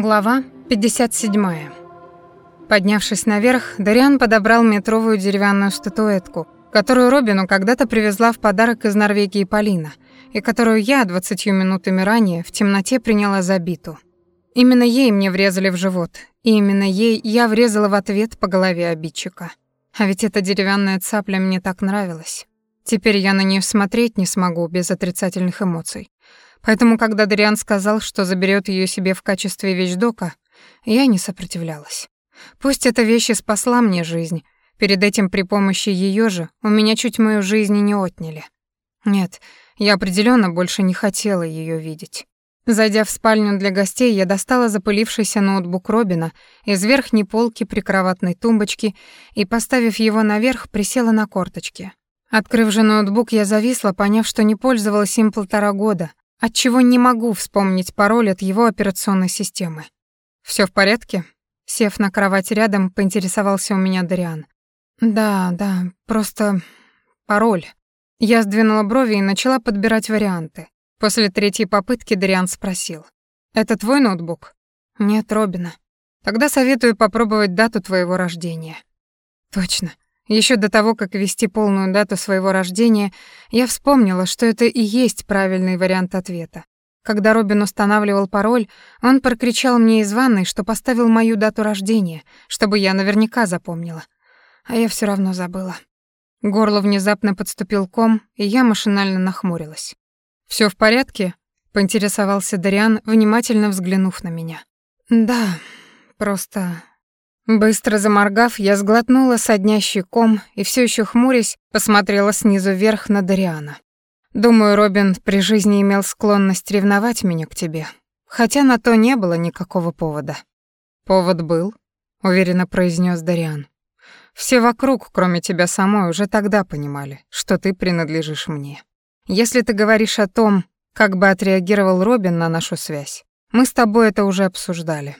Глава 57. Поднявшись наверх, Дариан подобрал метровую деревянную статуэтку, которую Робину когда-то привезла в подарок из Норвегии Полина, и которую я двадцатью минутами ранее в темноте приняла за биту. Именно ей мне врезали в живот, и именно ей я врезала в ответ по голове обидчика. А ведь эта деревянная цапля мне так нравилась. Теперь я на нее смотреть не смогу без отрицательных эмоций. Поэтому, когда Дариан сказал, что заберет ее себе в качестве вещдока, я не сопротивлялась. Пусть эта вещь и спасла мне жизнь, перед этим при помощи ее же у меня чуть мою жизнь не отняли. Нет, я определенно больше не хотела ее видеть. Зайдя в спальню для гостей, я достала запылившийся ноутбук Робина из верхней полки прикроватной тумбочки и, поставив его наверх, присела на корточки. Открыв же ноутбук, я зависла, поняв, что не пользовалась им полтора года, отчего не могу вспомнить пароль от его операционной системы. Все в порядке?» Сев на кровать рядом, поинтересовался у меня Дариан. «Да, да, просто пароль». Я сдвинула брови и начала подбирать варианты. После третьей попытки Дариан спросил. «Это твой ноутбук?» «Нет, Робина. Тогда советую попробовать дату твоего рождения». «Точно. Еще до того, как ввести полную дату своего рождения, я вспомнила, что это и есть правильный вариант ответа. Когда Робин устанавливал пароль, он прокричал мне из ванной, что поставил мою дату рождения, чтобы я наверняка запомнила. А я все равно забыла. Горло внезапно подступил ком, и я машинально нахмурилась. Все в порядке?» — поинтересовался Дариан, внимательно взглянув на меня. «Да, просто Быстро заморгав, я сглотнула соднящий ком и все еще хмурясь посмотрела снизу вверх на Дариана. Думаю, Робин при жизни имел склонность ревновать меня к тебе, хотя на то не было никакого повода. Повод был, уверенно произнес Дариан. Все вокруг, кроме тебя самой, уже тогда понимали, что ты принадлежишь мне. Если ты говоришь о том, как бы отреагировал Робин на нашу связь, мы с тобой это уже обсуждали.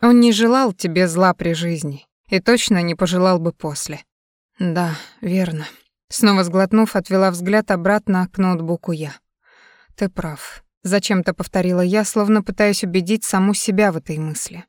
Он не желал тебе зла при жизни и точно не пожелал бы после. Да, верно. Снова сглотнув, отвела взгляд обратно к ноутбуку я. Ты прав. Зачем-то повторила я, словно пытаясь убедить саму себя в этой мысли.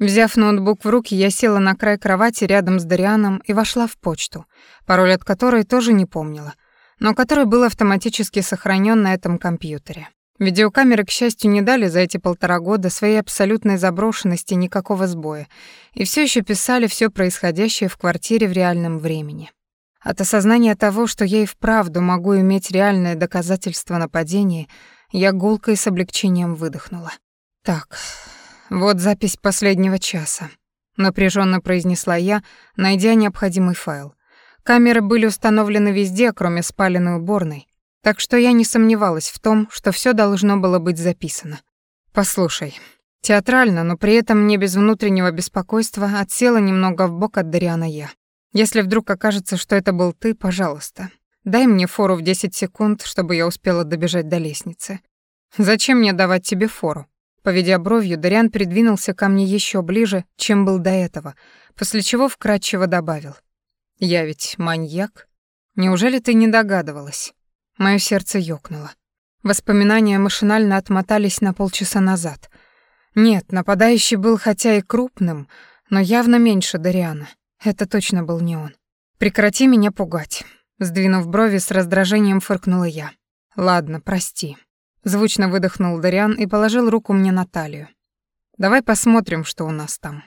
Взяв ноутбук в руки, я села на край кровати рядом с Дарианом и вошла в почту, пароль от которой тоже не помнила, но который был автоматически сохранен на этом компьютере. Видеокамеры, к счастью, не дали за эти полтора года своей абсолютной заброшенности никакого сбоя и все еще писали все происходящее в квартире в реальном времени. От осознания того, что я и вправду могу иметь реальное доказательство нападения, я гулко и с облегчением выдохнула. «Так, вот запись последнего часа», — напряженно произнесла я, найдя необходимый файл. Камеры были установлены везде, кроме спаленной уборной, так что я не сомневалась в том, что все должно было быть записано. Послушай, театрально, но при этом не без внутреннего беспокойства отсела немного в бок от Дариана я. Если вдруг окажется, что это был ты, пожалуйста, дай мне фору в 10 секунд, чтобы я успела добежать до лестницы. Зачем мне давать тебе фору? Поведя бровью, Дариан придвинулся ко мне еще ближе, чем был до этого, после чего вкратчиво добавил: "Я ведь маньяк. Неужели ты не догадывалась?" Моё сердце ёкнуло. Воспоминания машинально отмотались на полчаса назад. Нет, нападающий был хотя и крупным, но явно меньше Дариана. Это точно был не он. «Прекрати меня пугать», — сдвинув брови, с раздражением фыркнула я. «Ладно, прости». Звучно выдохнул Дариан и положил руку мне на талию. «Давай посмотрим, что у нас там».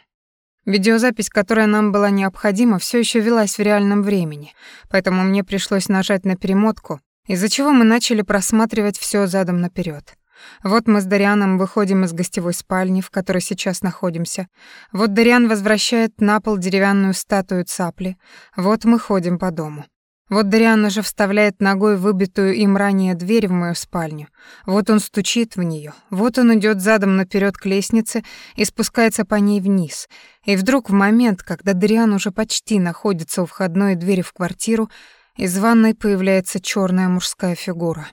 Видеозапись, которая нам была необходима, все еще велась в реальном времени, поэтому мне пришлось нажать на перемотку из-за чего мы начали просматривать все задом наперед. Вот мы с Дарианом выходим из гостевой спальни, в которой сейчас находимся. Вот Дариан возвращает на пол деревянную статую цапли. Вот мы ходим по дому. Вот Дариан уже вставляет ногой выбитую им ранее дверь в мою спальню. Вот он стучит в нее. Вот он идет задом наперед к лестнице и спускается по ней вниз. И вдруг в момент, когда Дариан уже почти находится у входной двери в квартиру, из ванной появляется черная мужская фигура.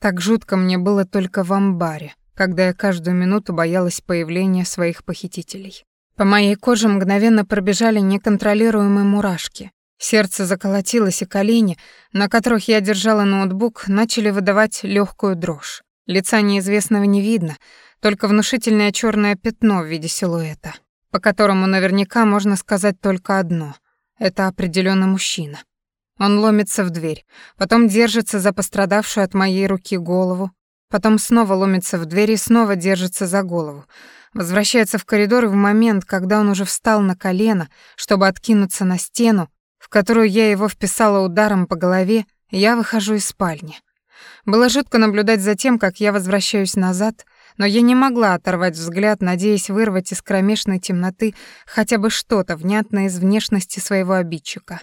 Так жутко мне было только в амбаре, когда я каждую минуту боялась появления своих похитителей. По моей коже мгновенно пробежали неконтролируемые мурашки. Сердце заколотилось, и колени, на которых я держала ноутбук, начали выдавать легкую дрожь. Лица неизвестного не видно, только внушительное черное пятно в виде силуэта, по которому наверняка можно сказать только одно — это определенно мужчина. Он ломится в дверь, потом держится за пострадавшую от моей руки голову, потом снова ломится в дверь и снова держится за голову, возвращается в коридор и в момент, когда он уже встал на колено, чтобы откинуться на стену, в которую я его вписала ударом по голове, я выхожу из спальни. Было жутко наблюдать за тем, как я возвращаюсь назад, но я не могла оторвать взгляд, надеясь вырвать из кромешной темноты хотя бы что-то внятное из внешности своего обидчика.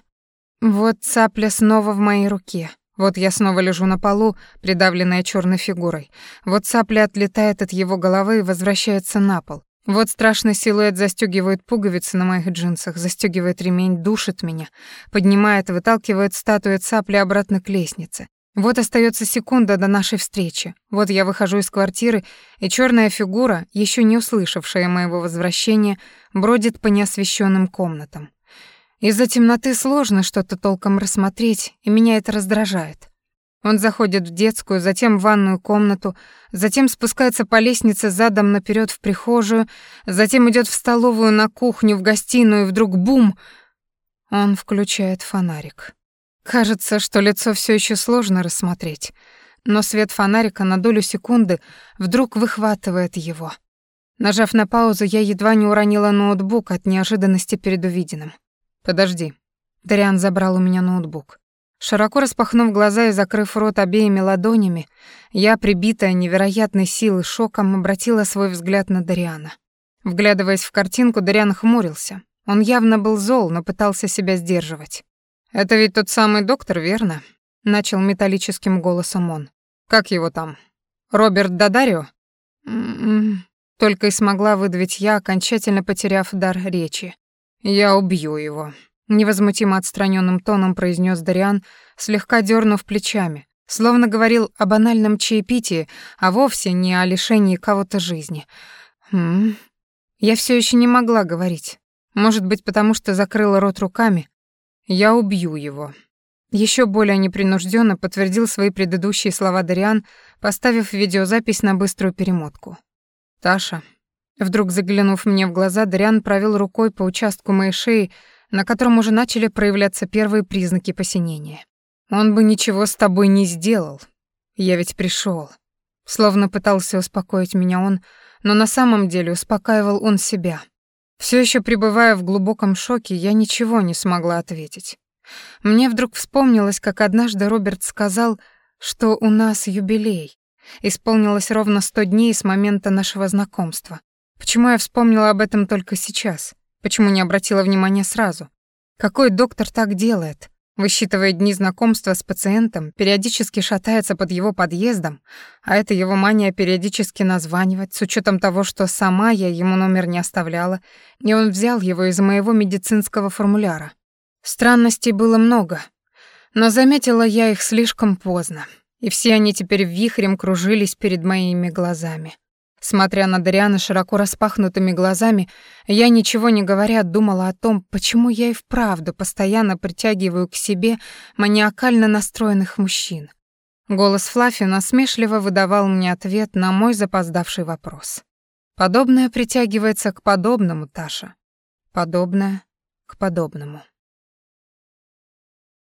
Вот цапля снова в моей руке. Вот я снова лежу на полу, придавленная черной фигурой. Вот цапля отлетает от его головы и возвращается на пол. Вот страшный силуэт застёгивает пуговицы на моих джинсах, застёгивает ремень, душит меня, поднимает, выталкивает статую цапли обратно к лестнице. Вот остается секунда до нашей встречи. Вот я выхожу из квартиры, и черная фигура, еще не услышавшая моего возвращения, бродит по неосвещенным комнатам. Из-за темноты сложно что-то толком рассмотреть, и меня это раздражает. Он заходит в детскую, затем в ванную комнату, затем спускается по лестнице задом наперед в прихожую, затем идет в столовую, на кухню, в гостиную, и вдруг бум! Он включает фонарик. Кажется, что лицо все еще сложно рассмотреть, но свет фонарика на долю секунды вдруг выхватывает его. Нажав на паузу, я едва не уронила ноутбук от неожиданности перед увиденным. «Подожди». Дариан забрал у меня ноутбук. Широко распахнув глаза и закрыв рот обеими ладонями, я, прибитая невероятной силой шоком, обратила свой взгляд на Дариана. Вглядываясь в картинку, Дариан хмурился. Он явно был зол, но пытался себя сдерживать. «Это ведь тот самый доктор, верно?» — начал металлическим голосом он. «Как его там? Роберт Дадарио?» «М-м-м», Только и смогла выдавить я, окончательно потеряв дар речи. «Я убью его», — невозмутимо отстраненным тоном произнес Дариан, слегка дернув плечами, словно говорил о банальном чаепитии, а вовсе не о лишении кого-то жизни. «Хм...» Я все еще не могла говорить. Может быть, потому что закрыла рот руками, я убью его. Еще более непринужденно подтвердил свои предыдущие слова Дариан, поставив видеозапись на быструю перемотку. Таша, вдруг заглянув мне в глаза, Дариан провел рукой по участку моей шеи, на котором уже начали проявляться первые признаки посинения. Он бы ничего с тобой не сделал. Я ведь пришел. Словно пытался успокоить меня он, но на самом деле успокаивал он себя. Все еще пребывая в глубоком шоке, я ничего не смогла ответить. Мне вдруг вспомнилось, как однажды Роберт сказал, что у нас юбилей. Исполнилось ровно сто дней с момента нашего знакомства. Почему я вспомнила об этом только сейчас? Почему не обратила внимания сразу? Какой доктор так делает? Высчитывая дни знакомства с пациентом, периодически шатается под его подъездом, а это его мания периодически названивать, с учетом того, что сама я ему номер не оставляла, и он взял его из моего медицинского формуляра. Странностей было много, но заметила я их слишком поздно, и все они теперь вихрем кружились перед моими глазами. Смотря на Дариана широко распахнутыми глазами, я, ничего не говоря, думала о том, почему я и вправду постоянно притягиваю к себе маниакально настроенных мужчин. Голос Флаффи насмешливо выдавал мне ответ на мой запоздавший вопрос. Подобное притягивается к подобному, Таша. Подобное к подобному.